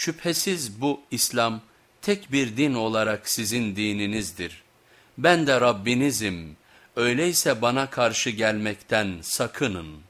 Şüphesiz bu İslam tek bir din olarak sizin dininizdir. Ben de Rabbinizim, öyleyse bana karşı gelmekten sakının.''